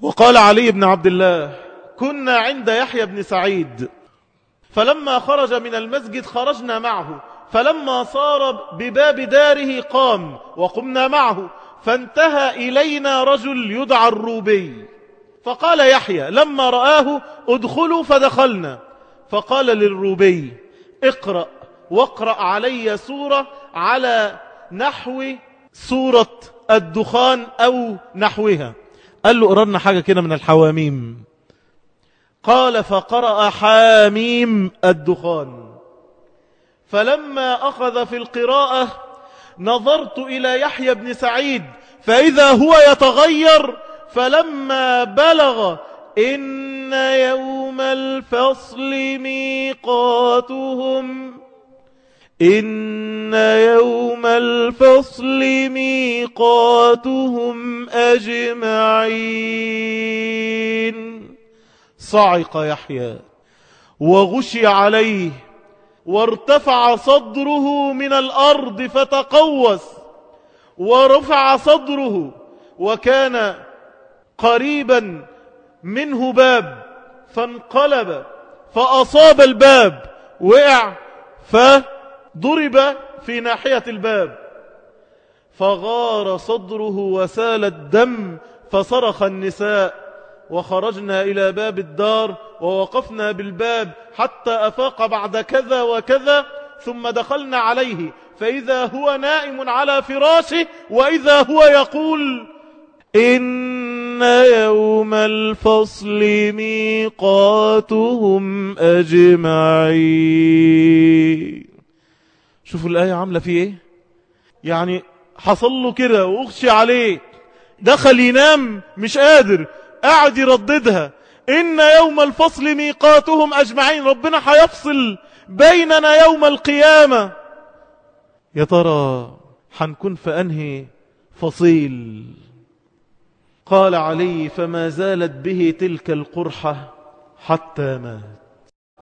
وقال علي بن عبد الله كنا عند يحيى بن سعيد فلما خرج من المسجد خرجنا معه فلما صار بباب داره قام وقمنا معه فانتهى إلينا رجل يدعى الروبي. فقال يحيى لما رآه ادخلوا فدخلنا. فقال للروبي اقرأ واقرأ علي سورة على نحو سورة الدخان أو نحوها. قال له قررنا حاجة كده من الحواميم. قال فقرأ حاميم الدخان. فلما أخذ في القراءة نظرت إلى يحيى بن سعيد فإذا هو يتغير فلما بلغ إن يوم الفصل ميقاتهم. إن يوم الفصل ميقاتهم أجمعين. صعق يحيى وغشي عليه وارتفع صدره من الأرض فتقوس ورفع صدره وكان قريبا منه باب فانقلب فأصاب الباب وقع فضرب في ناحية الباب. فغار صدره وسال الدم فصرخ النساء. وخرجنا إلى باب الدار ووقفنا بالباب حتى أفاق بعد كذا وكذا ثم دخلنا عليه. فإذا هو نائم على فراشه وإذا هو يقول إن يوم الفصل ميقاتهم أجمعين. شوفوا الآية عاملة فيه إيه؟ يعني حصل له كده وأغشي عليه. دخل ينام مش قادر. قاعد يرددها. إن يوم الفصل ميقاتهم أجمعين. ربنا هيفصل بيننا يوم القيامة. يا ترى حنكون في أنهي فصيل؟ قال علي فما زالت به تلك القرحة حتى مات.